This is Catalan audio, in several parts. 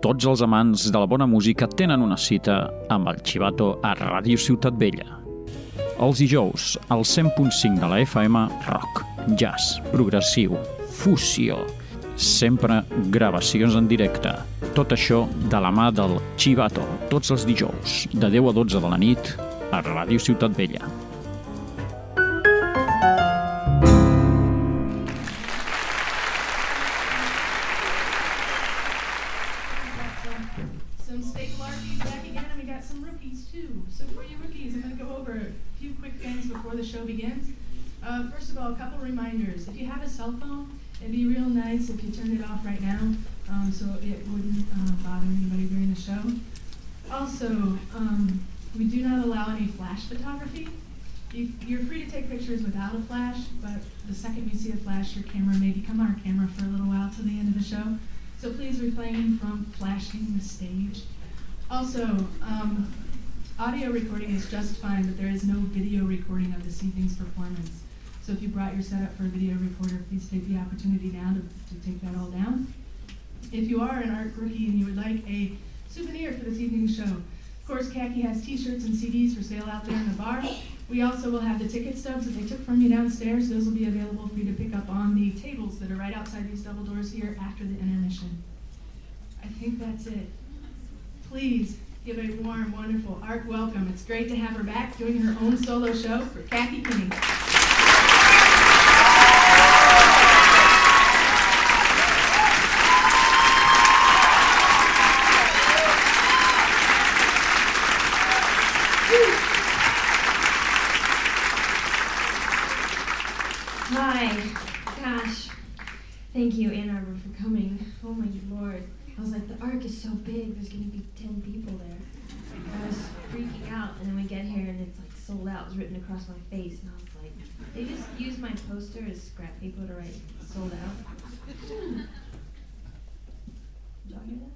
tots els amants de la bona música tenen una cita amb el Chivato a Ràdio Ciutat Vella. Els dijous, al 100.5 de la FM, rock, jazz, progressiu, fusió, sempre gravacions en directe. Tot això de la mà del Chivato, tots els dijous, de 10 a 12 de la nit, a Ràdio Ciutat Vella. See a flash, your camera may become our camera for a little while till the end of the show. So please refrain from flashing the stage. Also, um, audio recording is just fine, but there is no video recording of this evening's performance. So if you brought your setup for a video recorder, please take the opportunity now to, to take that all down. If you are an art rookie and you would like a souvenir for this evening's show, of course, Khaki has t-shirts and CDs for sale out there in the bar. We also will have the ticket stubs that they took from you downstairs. Those will be available for you to pick up on the tables that are right outside these double doors here after the intermission. I think that's it. Please give a warm, wonderful Art welcome. It's great to have her back doing her own solo show for Kathy King. Thank you, Ann Arbor, for coming. Oh my lord. I was like, the arc is so big, there's gonna be 10 people there. I was freaking out, and then we get here and it's like sold out. It was written across my face, and I was like, they just used my poster as scrap paper to write sold out. Did y'all hear that?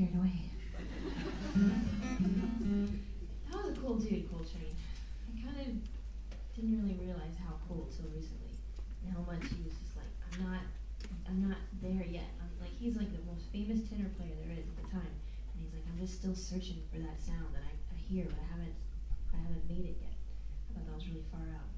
carried away. that was a cool dude, Coltrane. I kind of didn't really realize how cool till recently, and how much he was just like, I'm not, I'm not there yet. I'm like, he's like the most famous tenor player there is at the time, and he's like, I'm just still searching for that sound that I, I hear, but I haven't, I haven't made it yet. I thought that was really far out.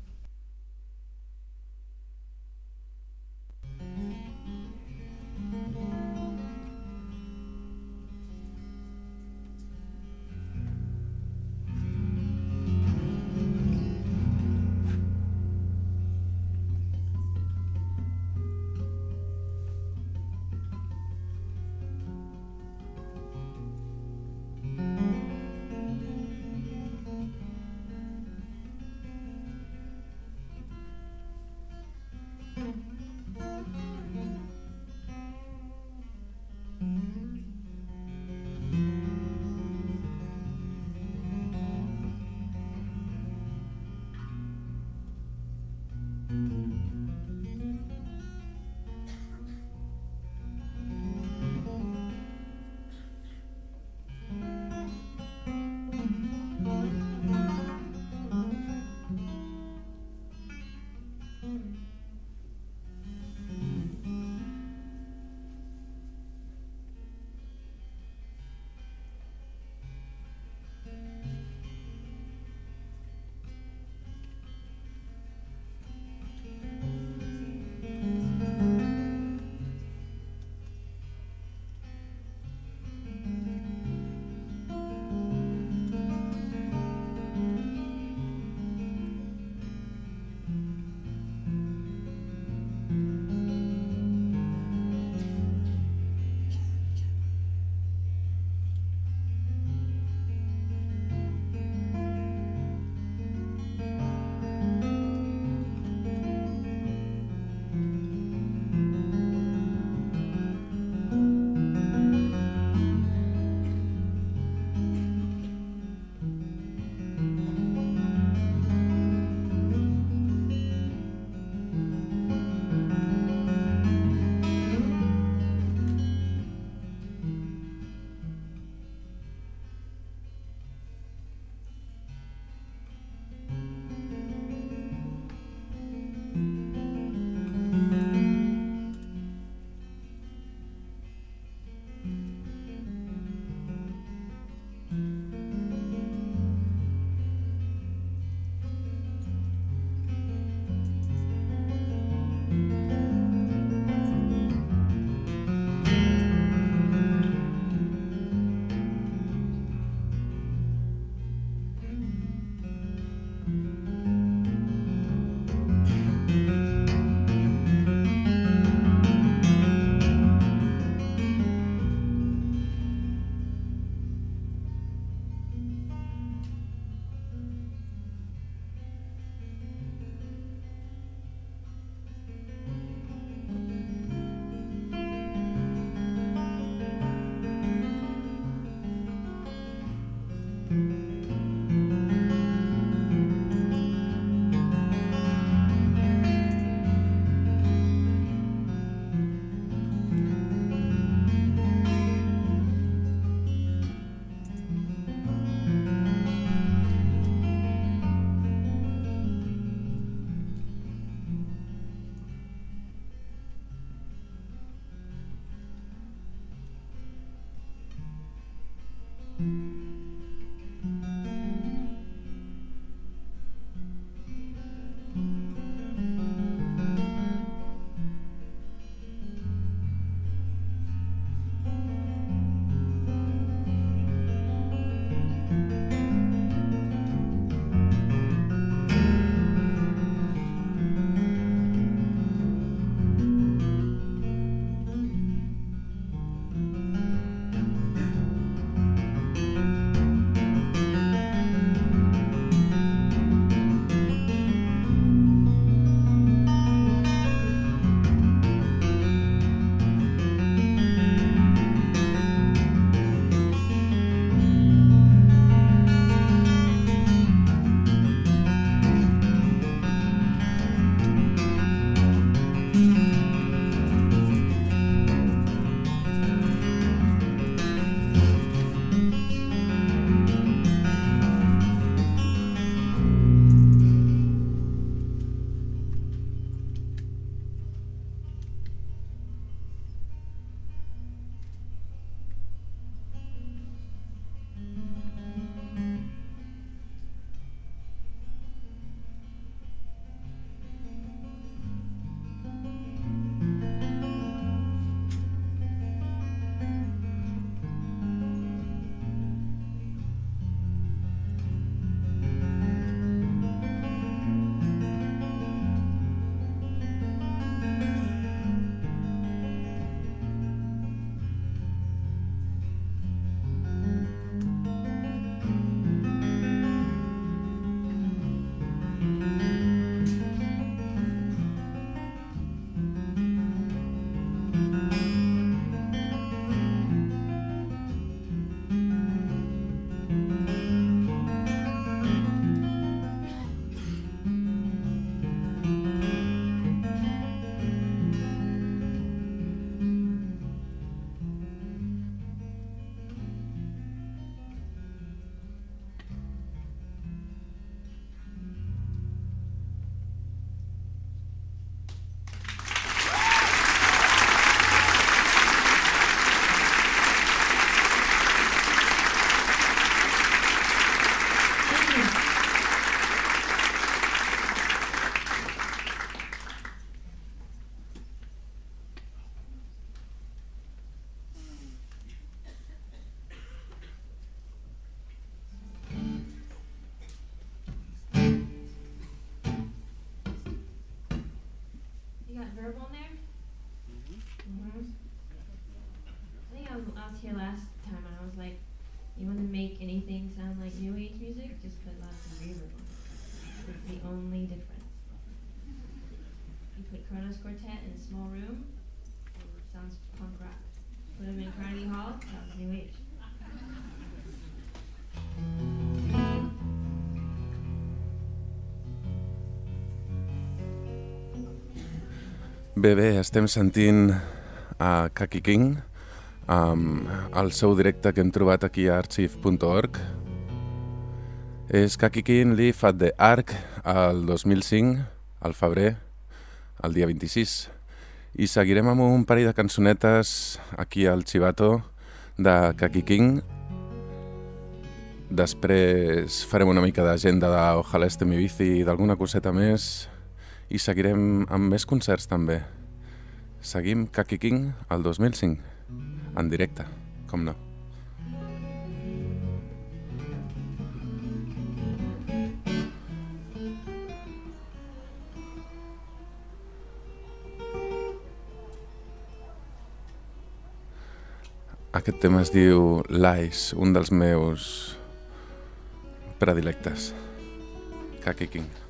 New. Bé, bé, estem sentint a Kaki King amb el seu directe que hem trobat aquí a archive.org. És Kaki King Leaf at the Arc el 2005, al febrer, el dia 26. I seguirem amb un parell de cançonetes aquí al Chivato de Kaki King. Després farem una mica d'agenda de Ojalá este mi bici i d'alguna coseta més i seguirem amb més concerts també. Seguim Kaki King el 2005, en directe, com no. Aquest tema es diu Lies, un dels meus predilectes. Kaki King.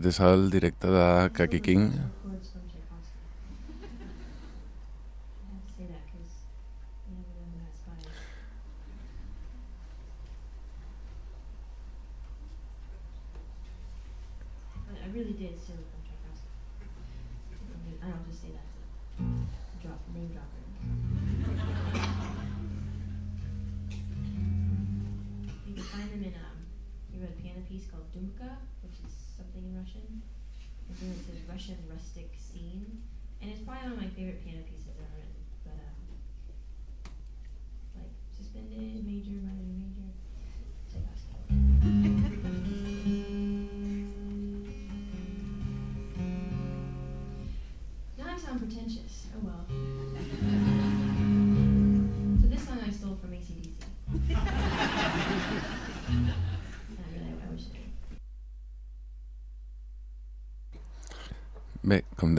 Aquest és el directe de Kaki King.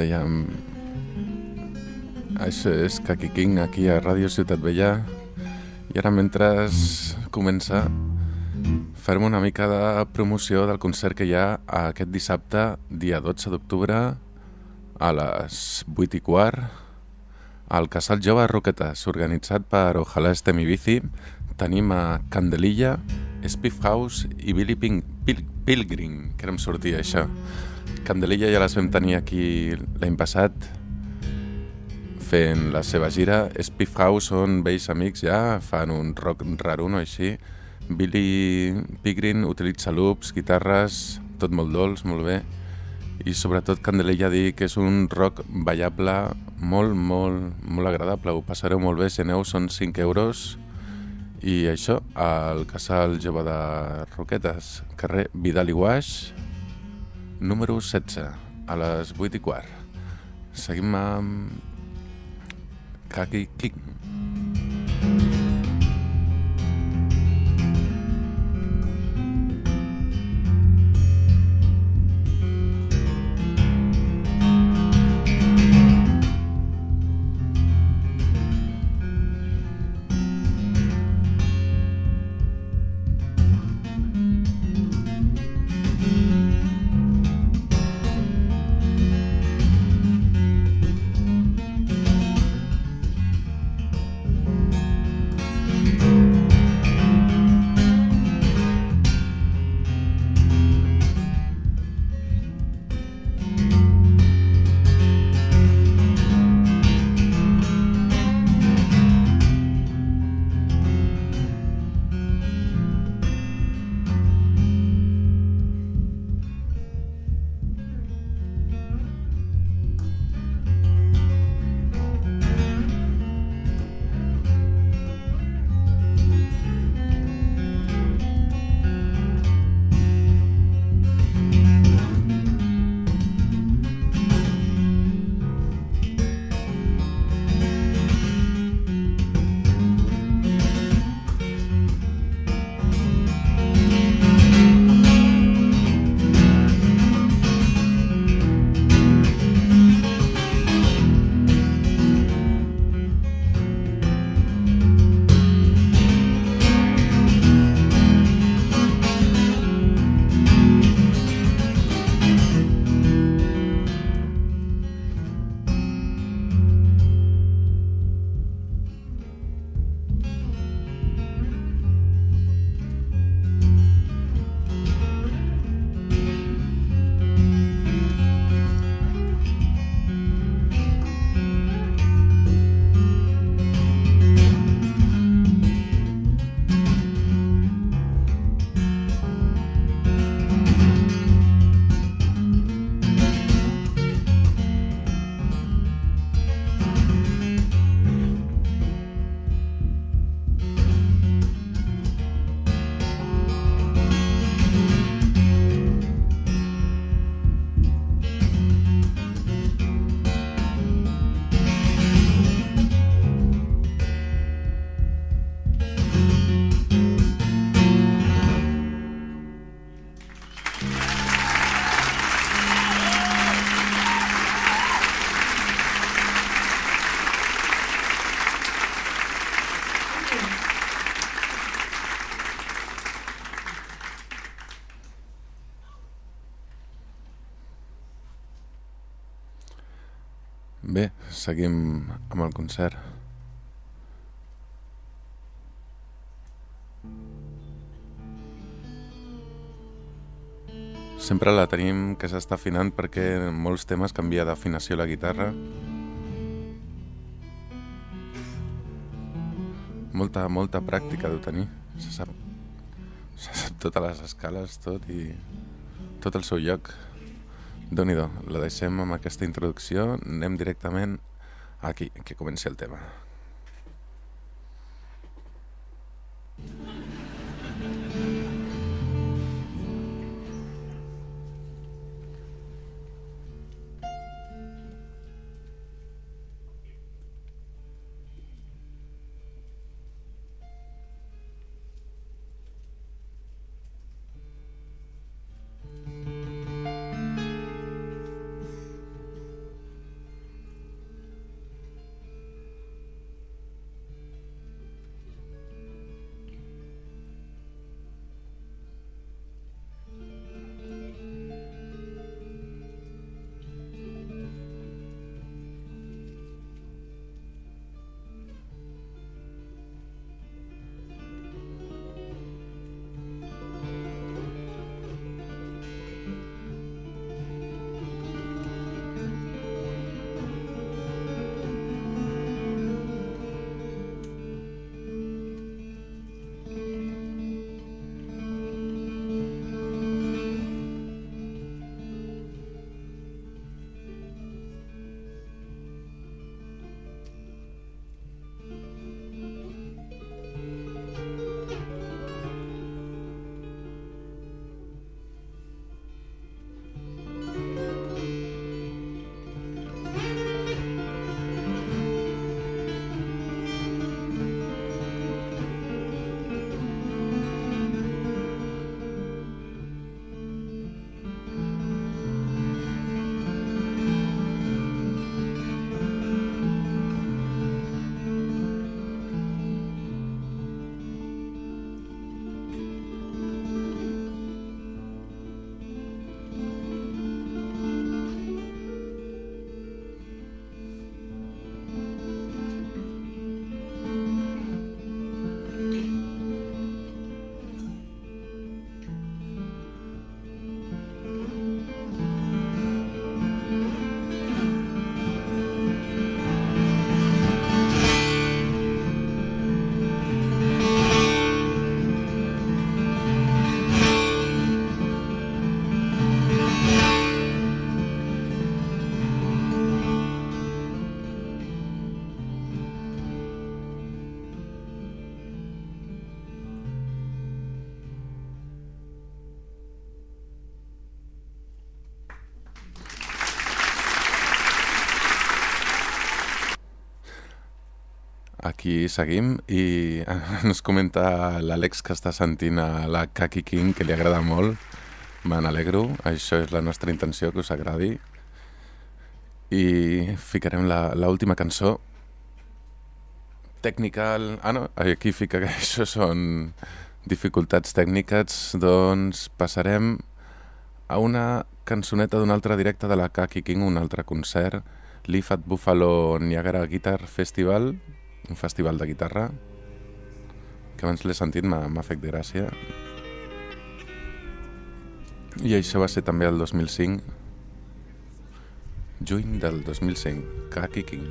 Dèiem, això és Kaki King aquí a Ràdio Ciutat Vella i ara mentre comença farem una mica de promoció del concert que hi ha aquest dissabte, dia 12 d'octubre a les 8 i quart al Casal Jove Roquetes, organitzat per Ojalà Estem i Bici. Tenim a Candelilla, Spiff House i Billy Pil, Pilgrim, que em sortia això. Candelilla ja les vam tenir aquí l'any passat fent la seva gira. Spiff House són vells amics ja, fan un rock raruno així. Billy Pigrin utilitza loops, guitarres, tot molt dolç, molt bé. I sobretot Candelilla dir que és un rock ballable molt, molt, molt agradable. Ho passareu molt bé, si aneu són 5 euros. I això, al casal jove de Roquetes, carrer Vidal i Guaix, número 16, a les 8 i quart. Seguim amb Kaki King. Seguim amb el concert. Sempre la tenim que s'està afinant perquè en molts temes canvia d'afinació la guitarra. Molta, molta pràctica deu tenir. Se sap, se sap totes les escales, tot i tot el seu lloc nhi la deixem amb aquesta introducció, anem directament aquí, que comenci el tema. Aquí seguim i ens comenta l'Àlex que està sentint a la Kaki King, que li agrada molt. Me n'alegro, això és la nostra intenció, que us agradi. I ficarem l'última cançó. Technical... Ah, no, aquí fica que això són dificultats tècniques, doncs passarem a una cançoneta d'un altre directe de la Kaki King, un altre concert, l'IFAT Buffalo Niagara Guitar Festival, un festival de guitarra que abans l'he sentit, m'ha fet gràcia. I això va ser també el 2005, juny del 2005, Kaki King.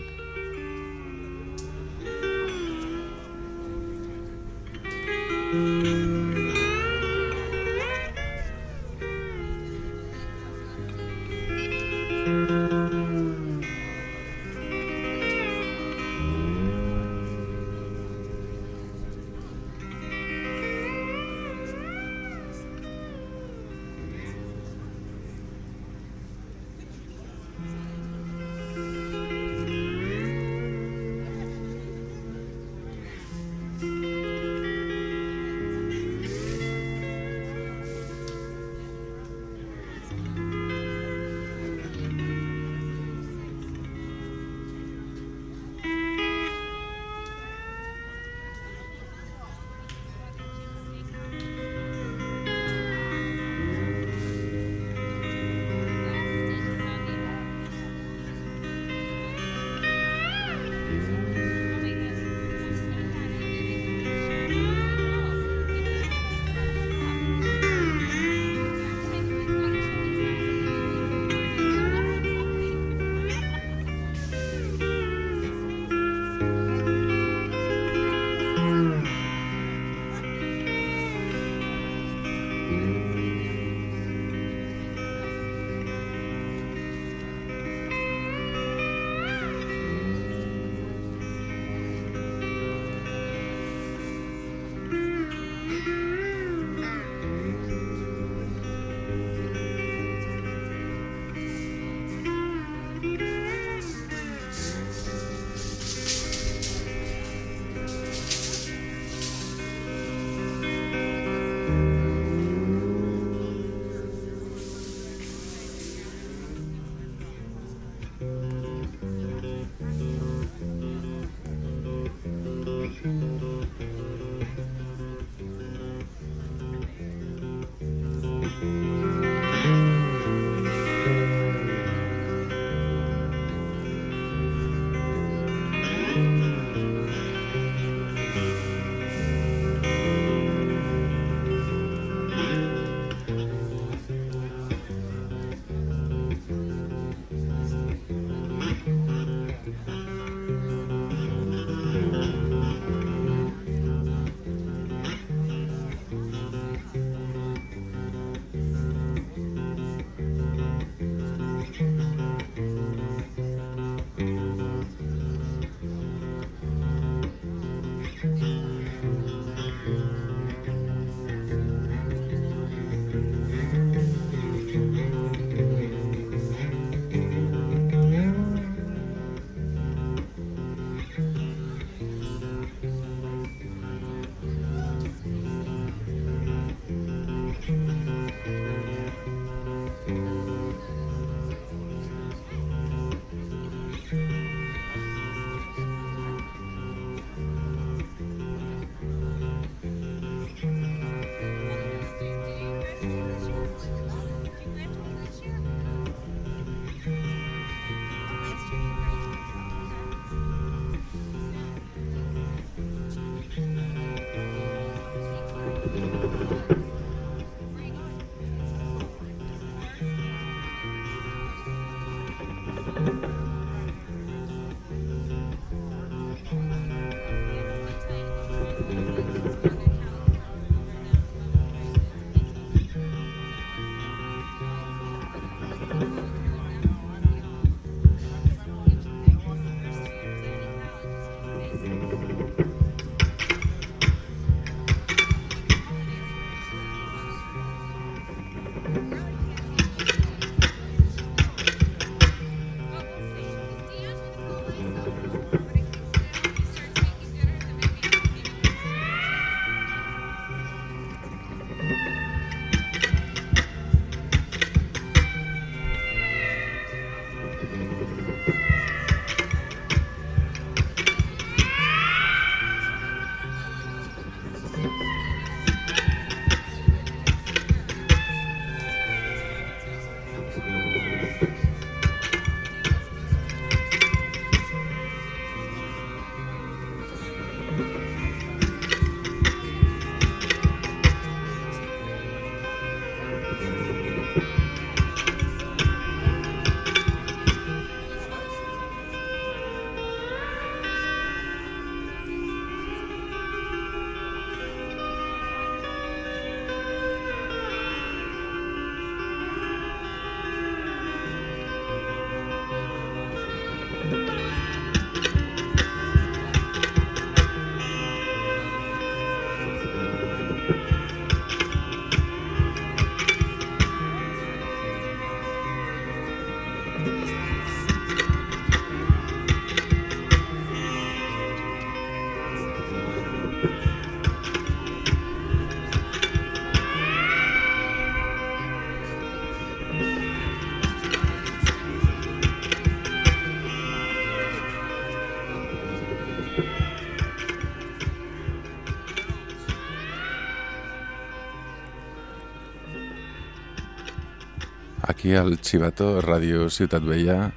Aquí al Chivato, Ràdio Ciutat Vella.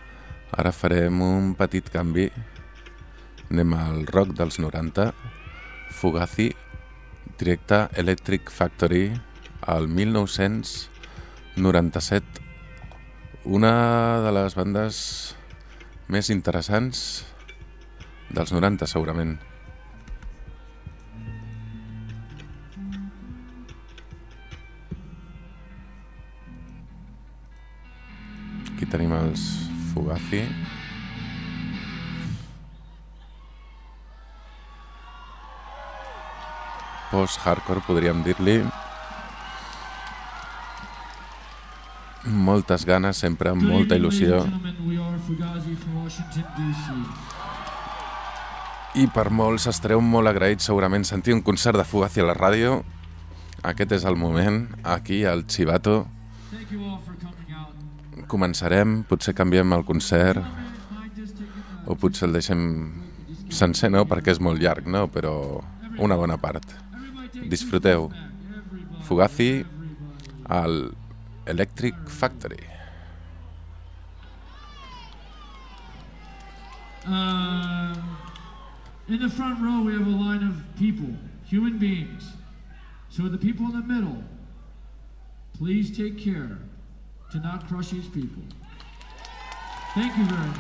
Ara farem un petit canvi. Anem al rock dels 90. Fugazi, directe Electric Factory, al 1997. Una de les bandes més interessants dels 90, segurament. Aquí tenim els Fugazi. Post-hardcore, podríem dir-li. Moltes ganes, sempre amb molta il·lusió. I per molts estareu molt agraïts segurament sentir un concert de Fugazi a la ràdio. Aquest és el moment, aquí al Chivato. Començarem, potser canviem el concert o potser el deixem sencer, no? Perquè és molt llarg, no? Però una bona part. Disfruteu. Fugazi al Electric Factory. Uh, in the front row, we have a line of people, human beings. So the people in the middle, please take care to not crush these people. Thank you very much.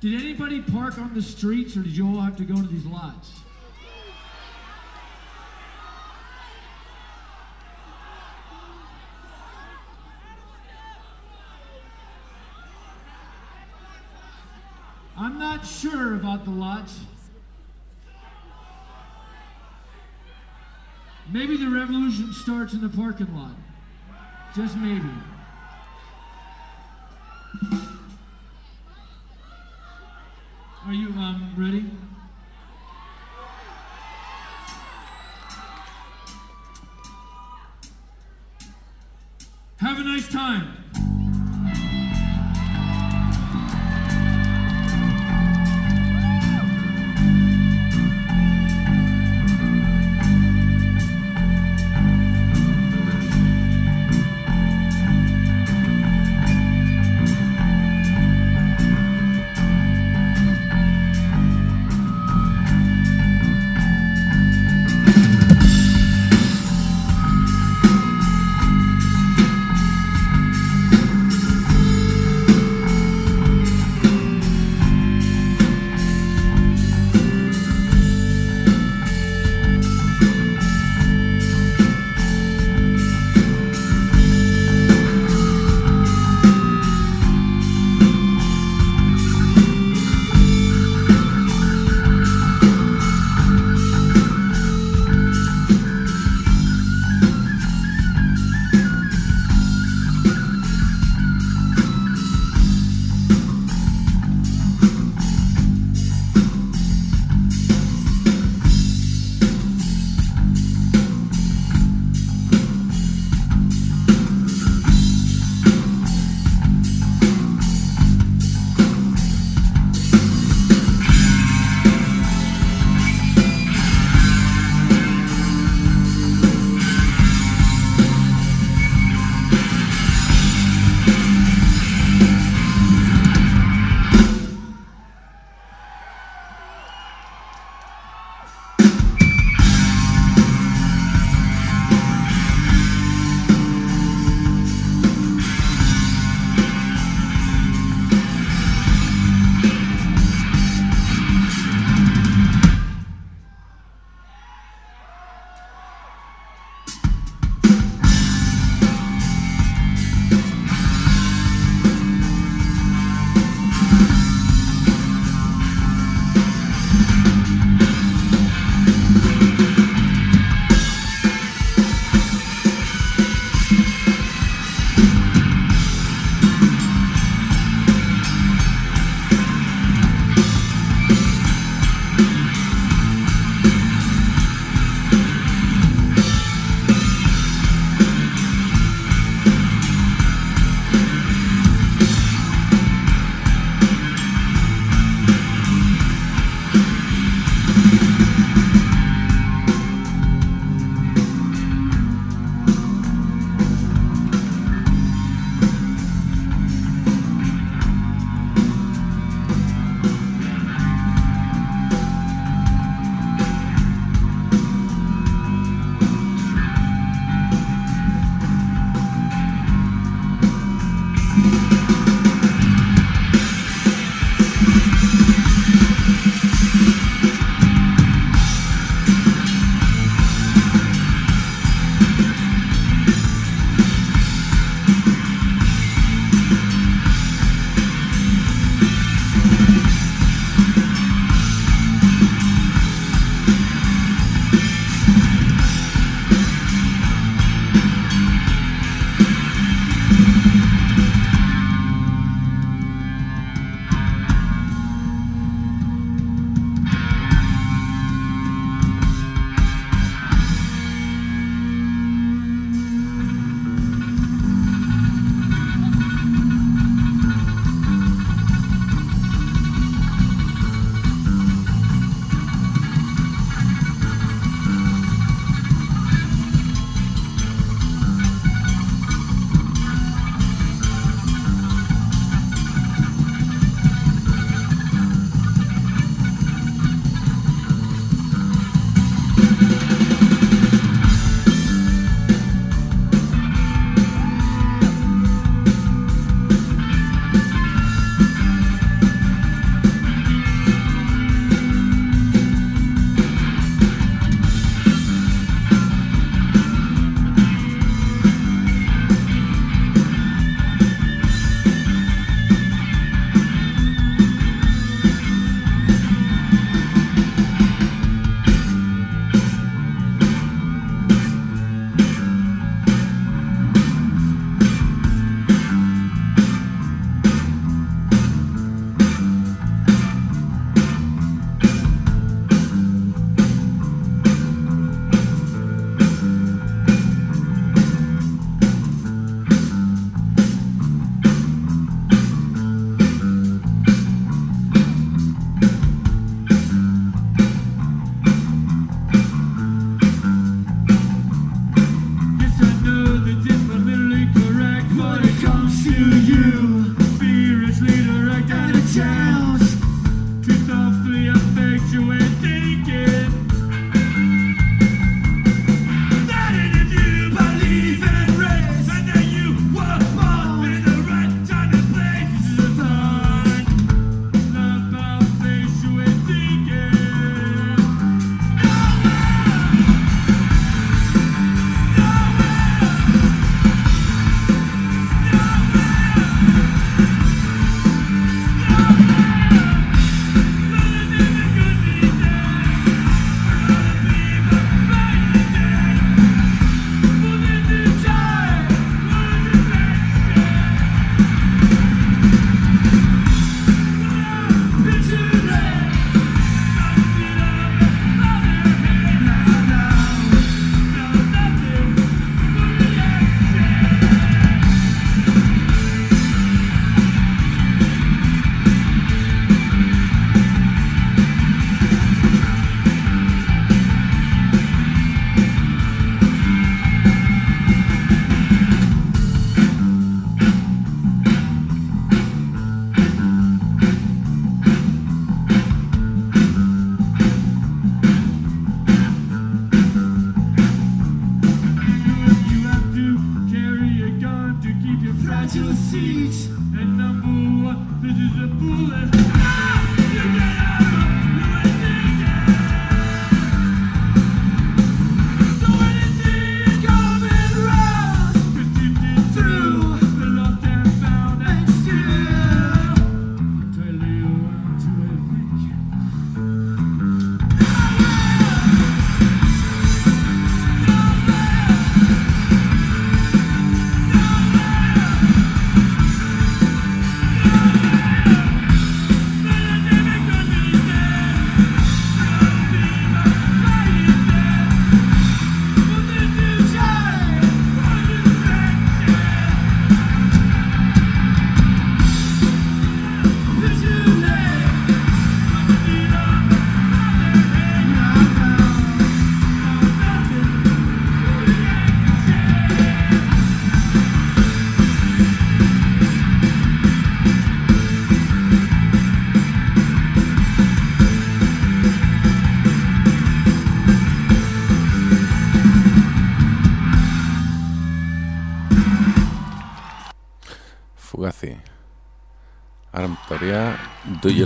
Did anybody park on the streets or did you all have to go to these lots? Sure about the lot. Maybe the revolution starts in the parking lot. Just maybe.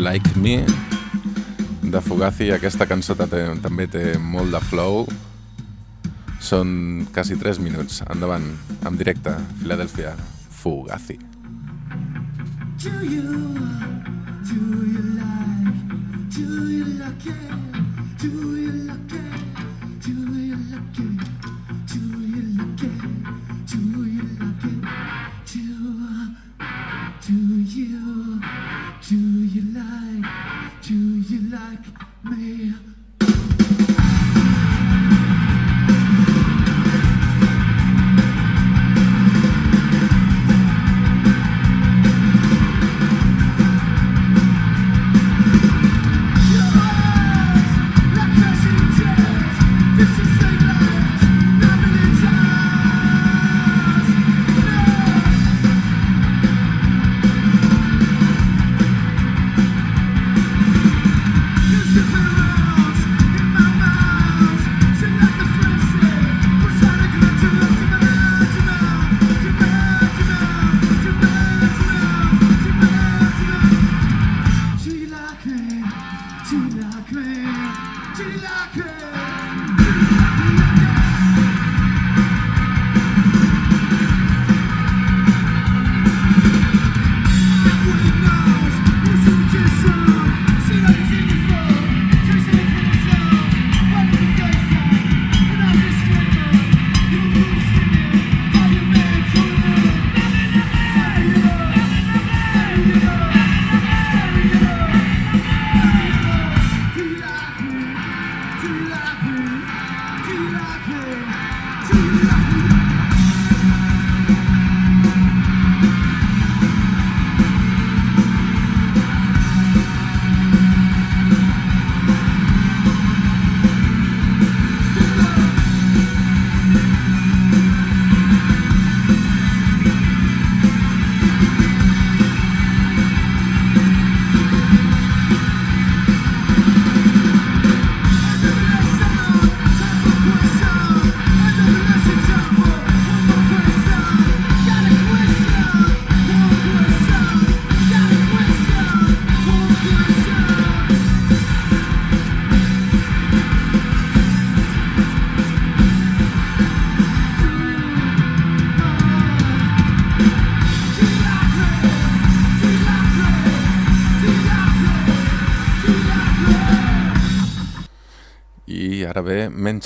Like Me de Fugazi. Aquesta cançó també té molt de flow. Són quasi 3 minuts. Endavant, en directe, Filadelfia, Fugazi. Fugazi.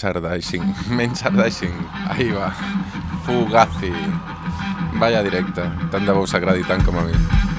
menys ardeixin, menys ardeixin. Ahí va. Fugazi. Vaya directa, Tant de bo us tant com a mi.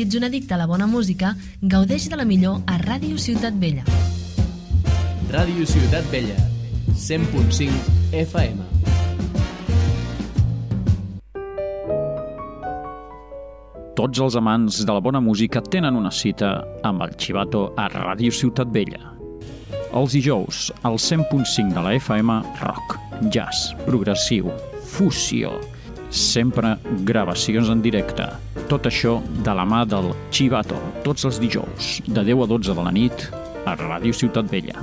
Si ets un addicte a la bona música, gaudeix de la millor a Ràdio Ciutat Vella. Ràdio Ciutat Vella, 100.5 FM. Tots els amants de la bona música tenen una cita amb el Chivato a Ràdio Ciutat Vella. Els dijous, al 100.5 de la FM, rock, jazz, progressiu, fusió, sempre gravacions en directe. Tot això de la mà del Chivato, tots els dijous, de 10 a 12 de la nit, a Ràdio Ciutat Vella.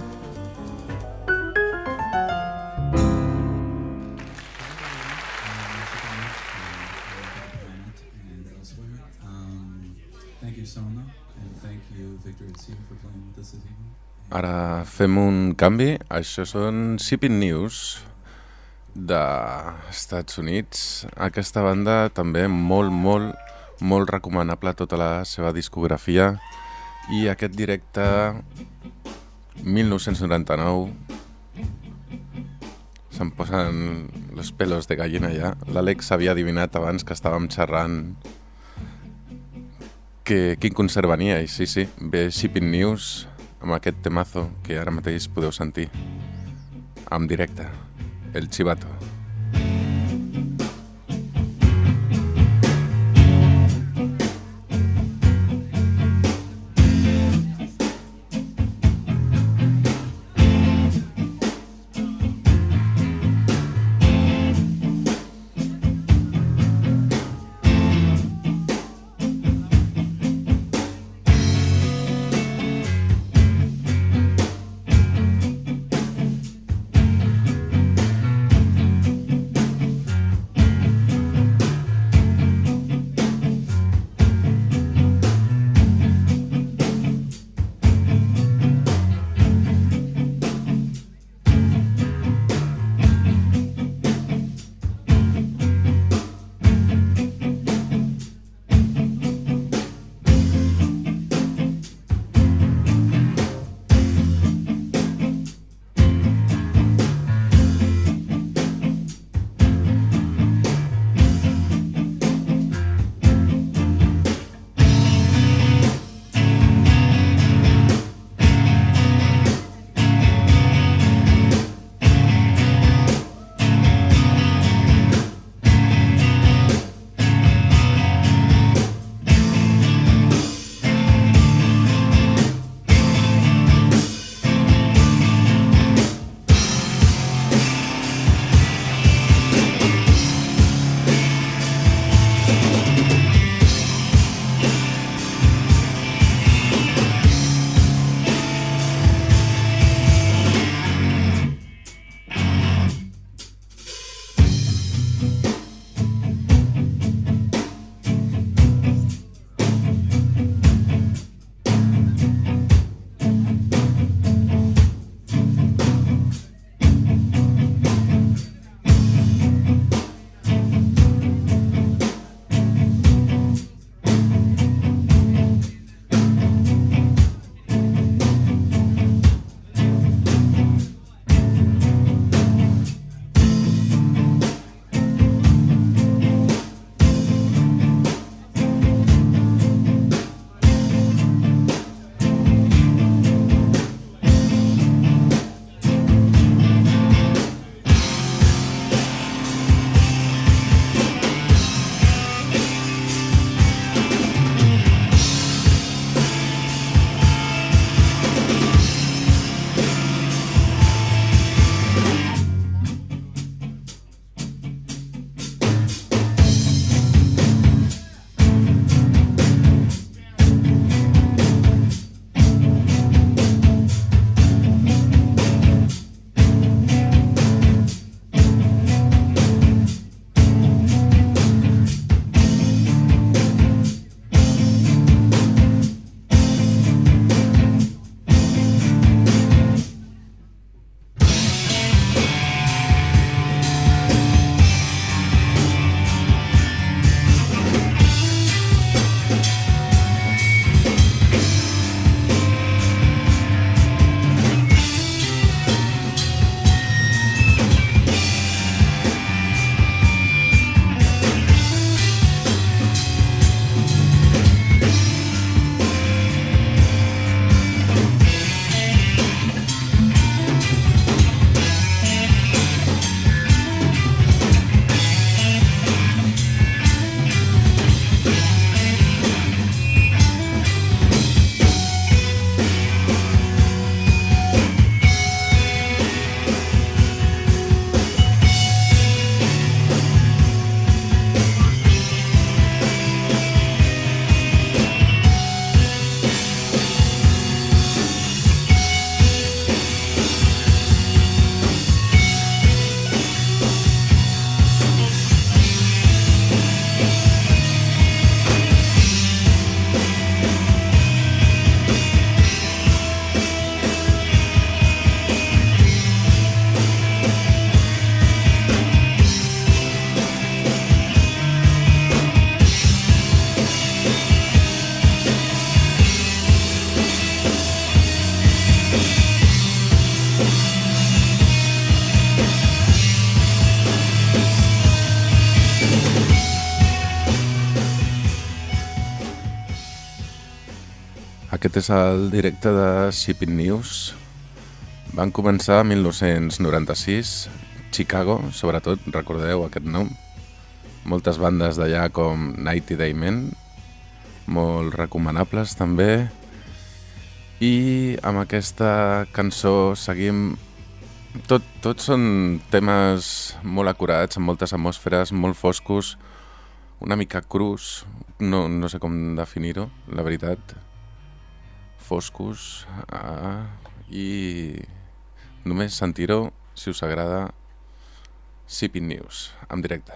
Ara fem un canvi. Això són Shipping News d'Estats Units. Aquesta banda també molt, molt, molt recomanable tota la seva discografia i aquest directe 1999 se'm posen los pelos de gallina ja. L'Àlex havia adivinat abans que estàvem xerrant que, quin concert venia i sí, sí, ve Shipping News amb aquest temazo que ara mateix podeu sentir en directe, el Chivato. És el directe de Shipping News. Van començar a 1996, Chicago, sobretot, recordeu aquest nom. Moltes bandes d'allà com Nighty Day Men, molt recomanables també. I amb aquesta cançó seguim... Tot, tot són temes molt acurats, amb moltes atmosferes, molt foscos, una mica crus, no, no sé com definir-ho, la veritat. Foscos, ah, i només sentir-ho, si us agrada, Sipping News, en directe.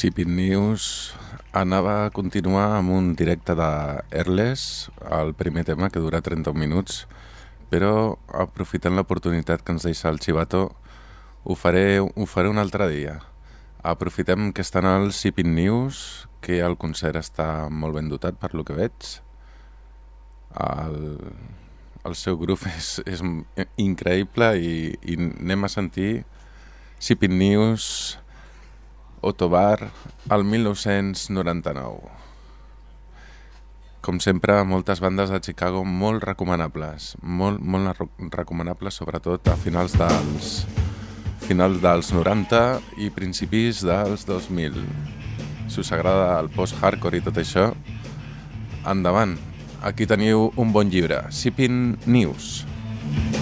Shipping News anava a continuar amb un directe de Airless, el primer tema que dura 31 minuts, però aprofitant l'oportunitat que ens deixa el Chivato, ho faré, ho faré un altre dia. Aprofitem que estan al Shipping News, que el concert està molt ben dotat per lo que veig. El, el seu grup és, és increïble i, i anem a sentir Shipping News Otobar al 1999. Com sempre, moltes bandes de Chicago molt recomanables, molt, molt recomanables, sobretot a finals dels, finals dels 90 i principis dels 2000. Si us agrada el post-hardcore i tot això, endavant. Aquí teniu un bon llibre, Shipping News. free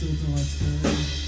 Sotto la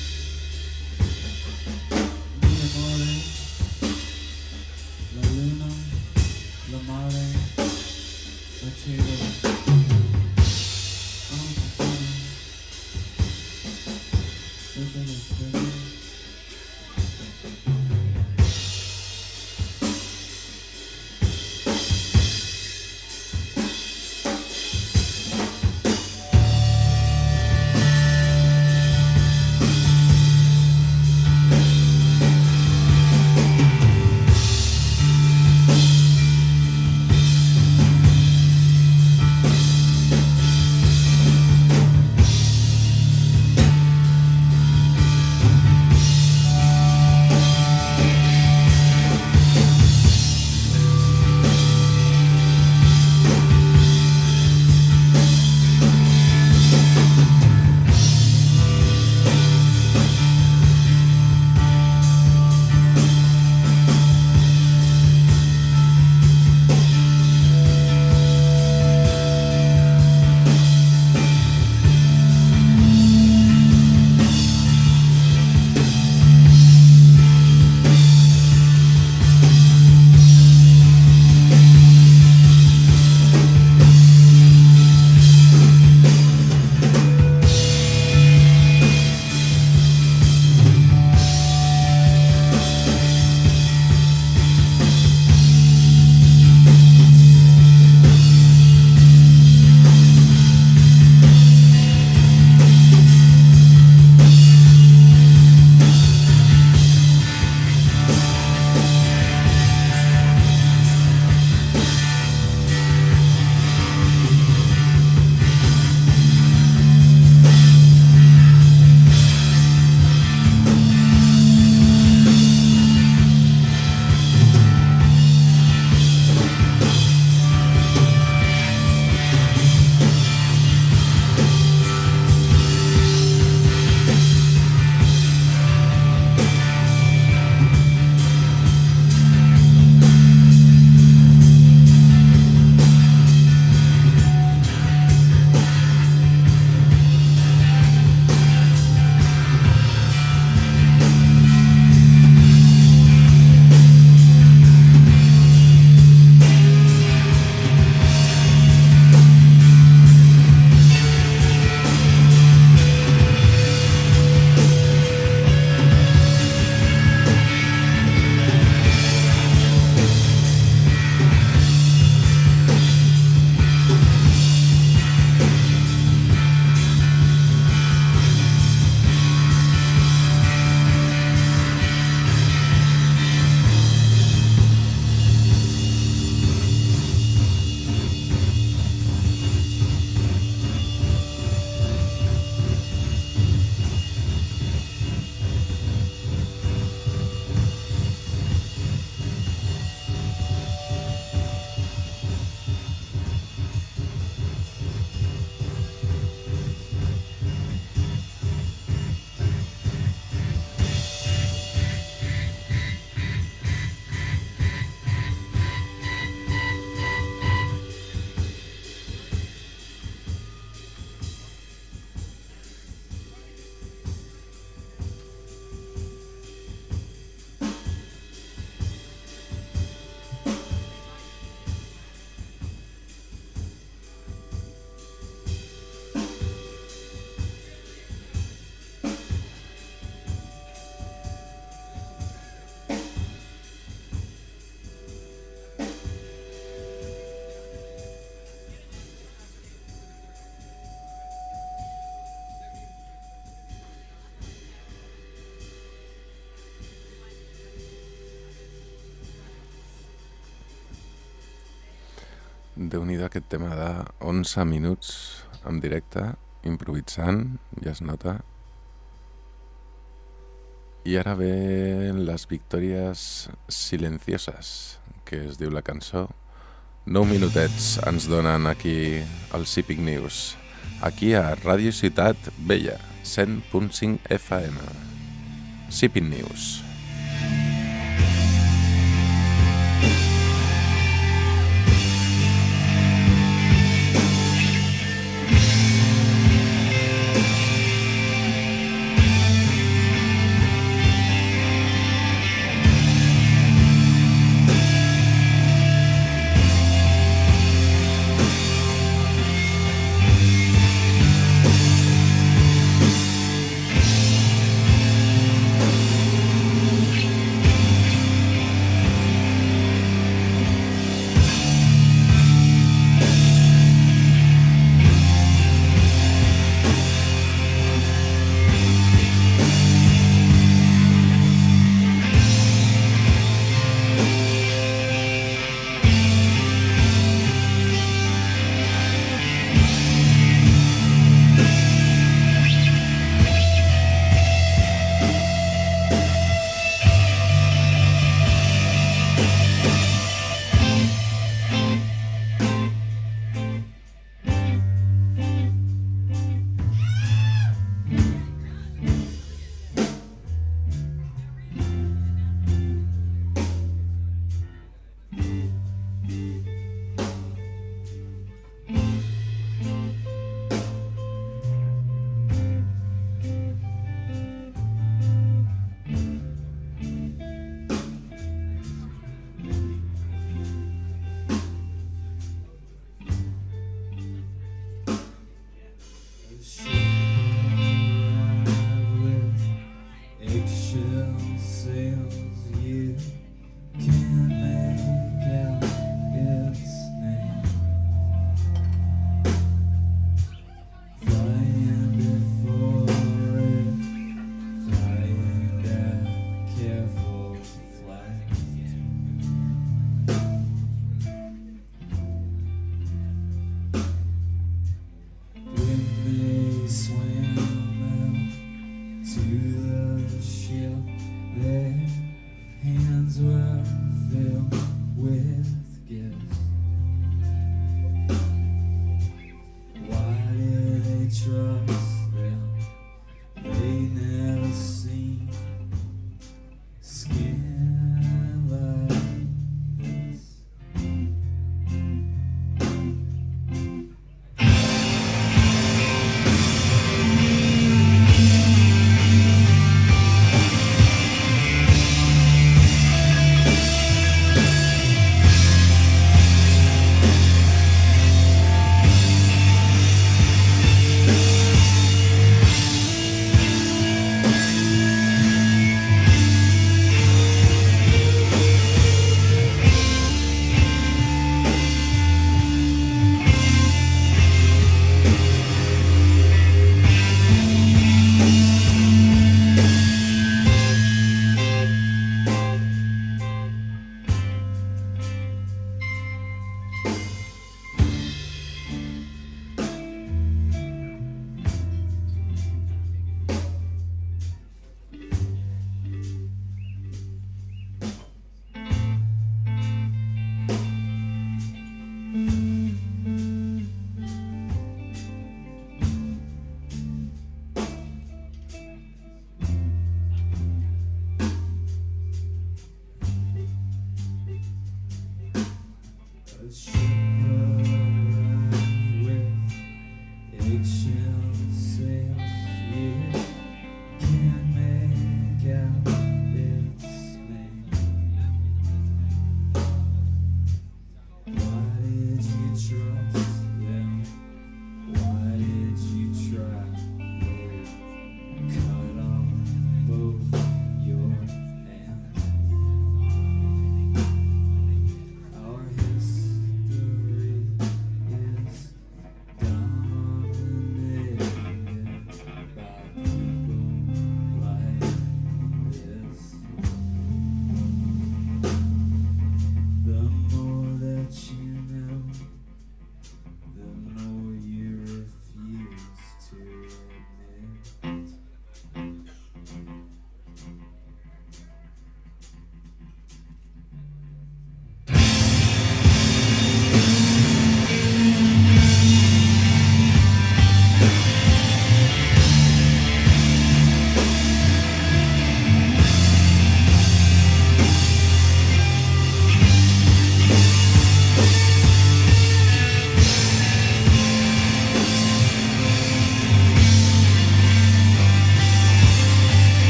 déu nhi aquest tema de 11 minuts en directe, improvisant, ja es nota. I ara ve les victòries silencioses, que es diu la cançó. 9 minutets ens donen aquí el Cipic News, aquí a Ràdio Ciutat Vella, 100.5 FM. Cipic News.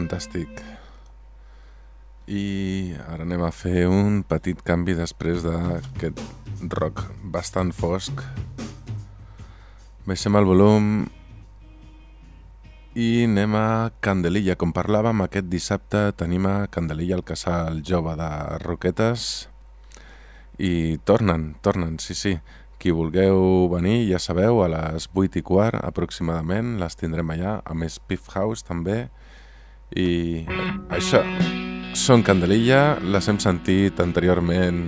Fantàstic. I ara anem a fer un petit canvi després d'aquest rock bastant fosc. Baixem el volum i anem a Candelilla. Com parlàvem, aquest dissabte tenim a Candelilla el casal jove de Roquetes i tornen, tornen, sí, sí. Qui vulgueu venir, ja sabeu, a les 8 i quart aproximadament, les tindrem allà, a més Piff House també. I això, són Candelilla, les hem sentit anteriorment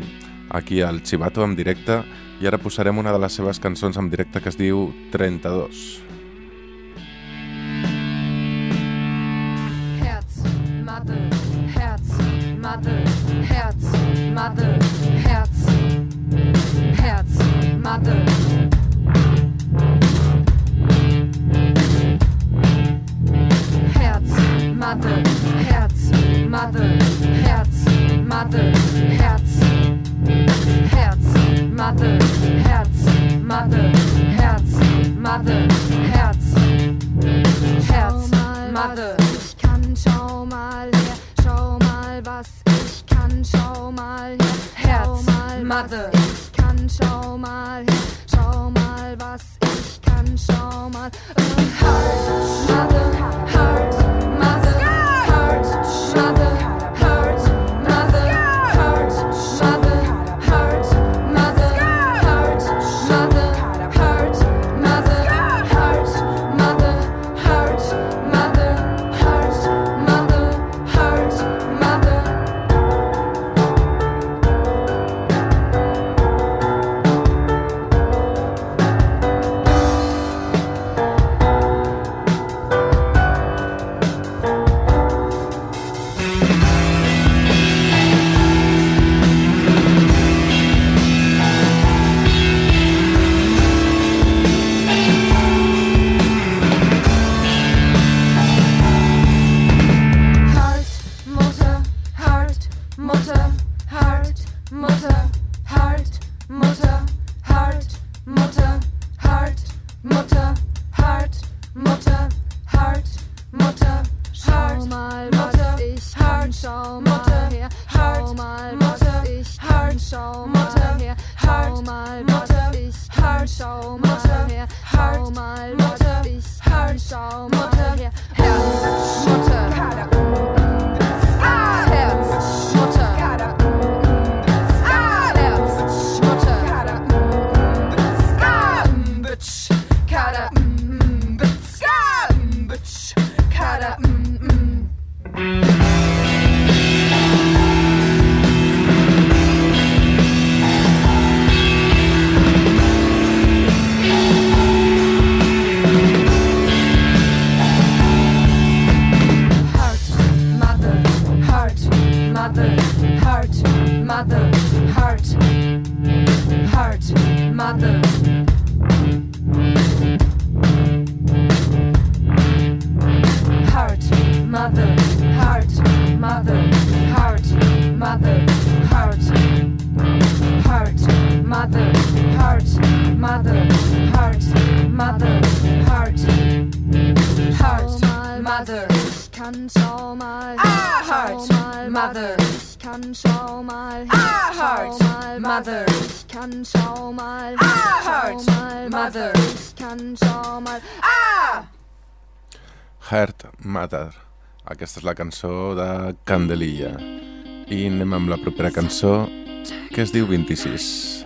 aquí al Chivato en directe i ara posarem una de les seves cançons en directe que es diu 32. Herz, Mother, Herz, Mother, Herz, Mother, Herz, Herz, Mother. Mother, Herz, Mother, Herz, Mother, Herz, Herz, Mother, Herz, Mother, Herz, Mother, Herz, Herz, Mother. Ich kann, schau mal her, schau mal, was ich kann, schau mal her, Herz, Mother. was ich kann, schau mal her, schau mal, was ich kann, schau mal. Heart, mother, heart, Mother. ich kann, schau mal Ah, schau mal, Mother. ich kann, schau mal. Ah! Heart Matter. Aquesta és la cançó de Candelilla. I anem amb la propera cançó, que es diu 26.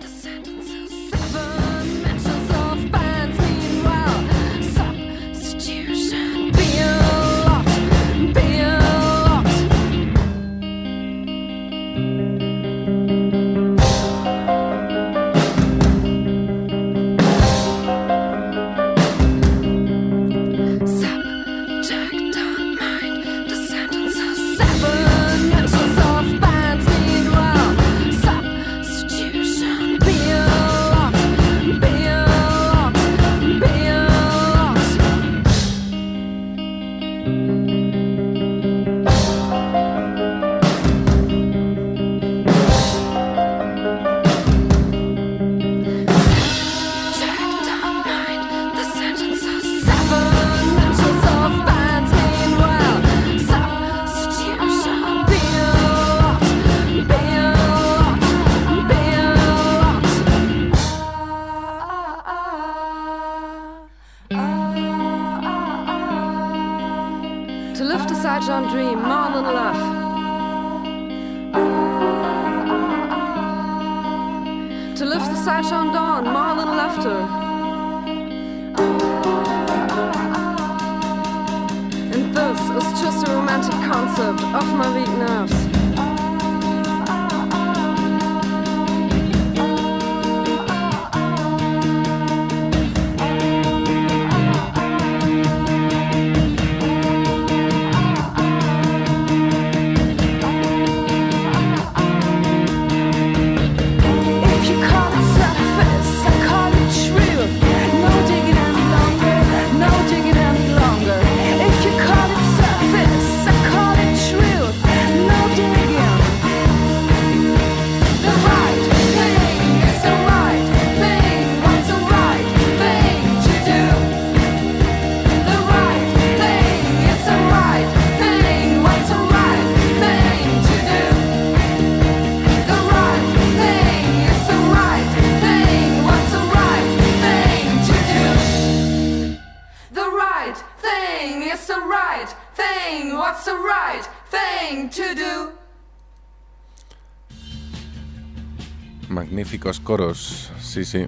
Coscoros, sí, sí.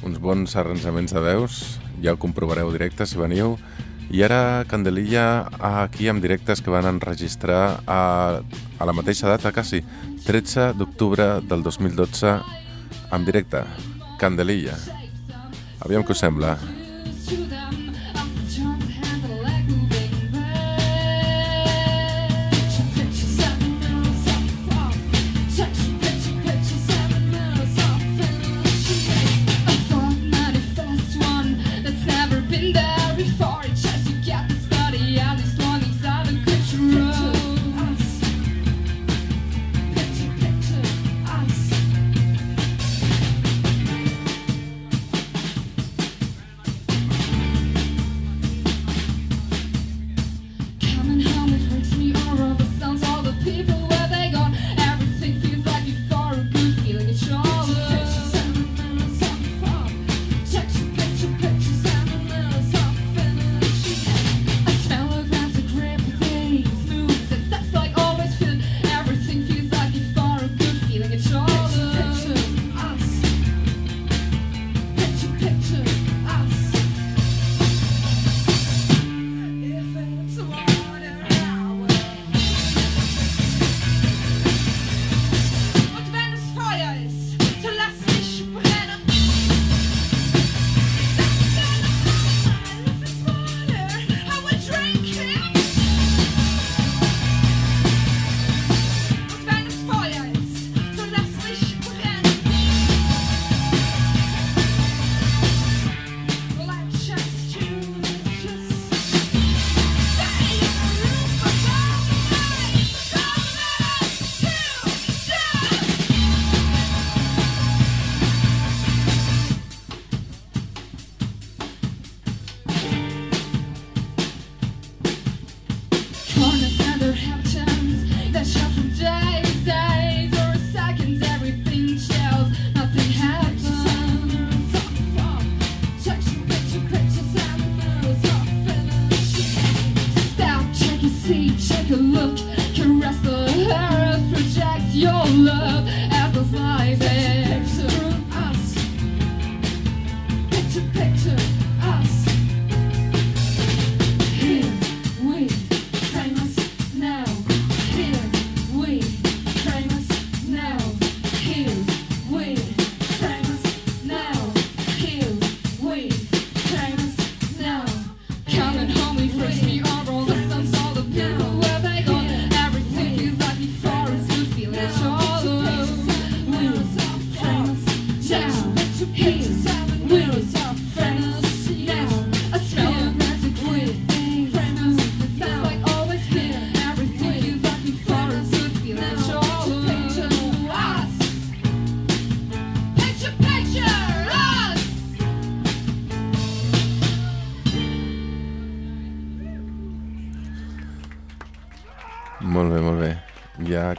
Uns bons arranjaments de veus, ja ho comprovareu directe si veniu. I ara Candelilla aquí amb directes que van enregistrar a, a la mateixa data, quasi, 13 d'octubre del 2012, en directe, Candelilla. Aviam què us sembla.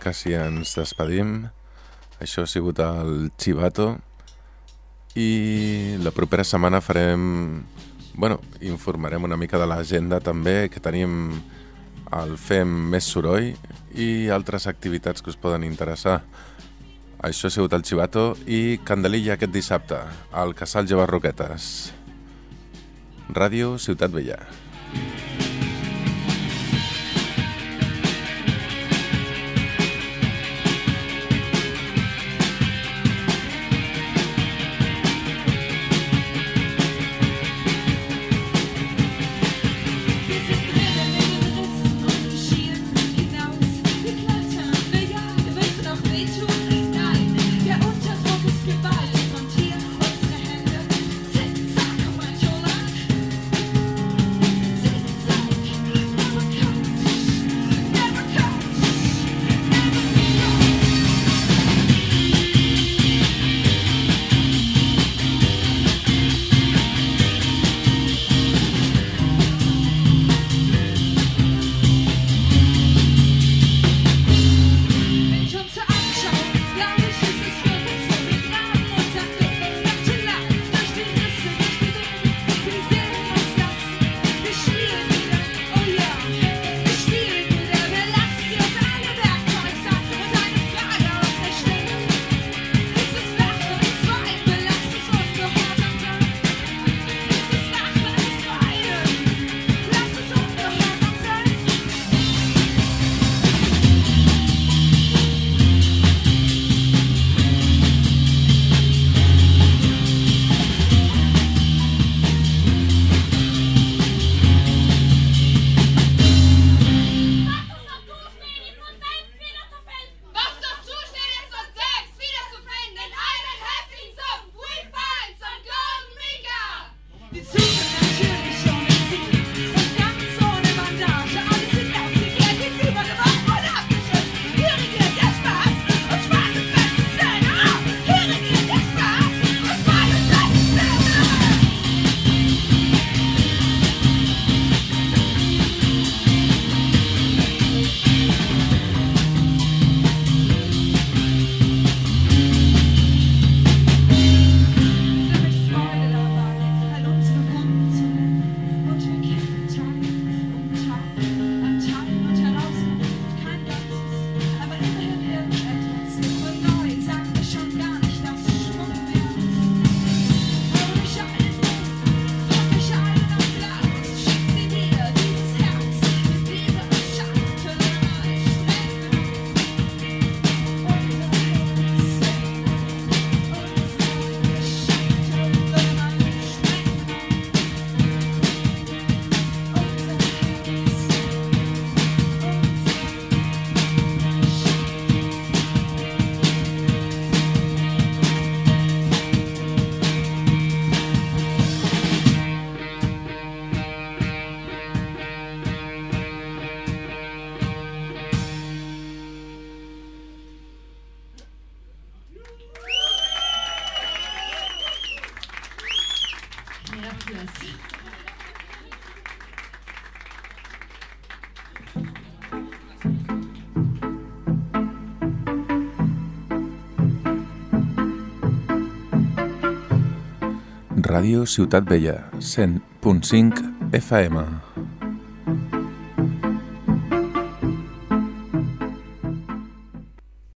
quasi ens despedim. Això ha sigut el Chivato i la propera setmana farem... Bueno, informarem una mica de l'agenda també, que tenim el Fem Més Soroll i altres activitats que us poden interessar. Això ha sigut el Chivato i Candelilla aquest dissabte, al Casal Jove Roquetes. Ràdio Ciutat Vella. Ràdio Ciutat Vella, 100.5 FM.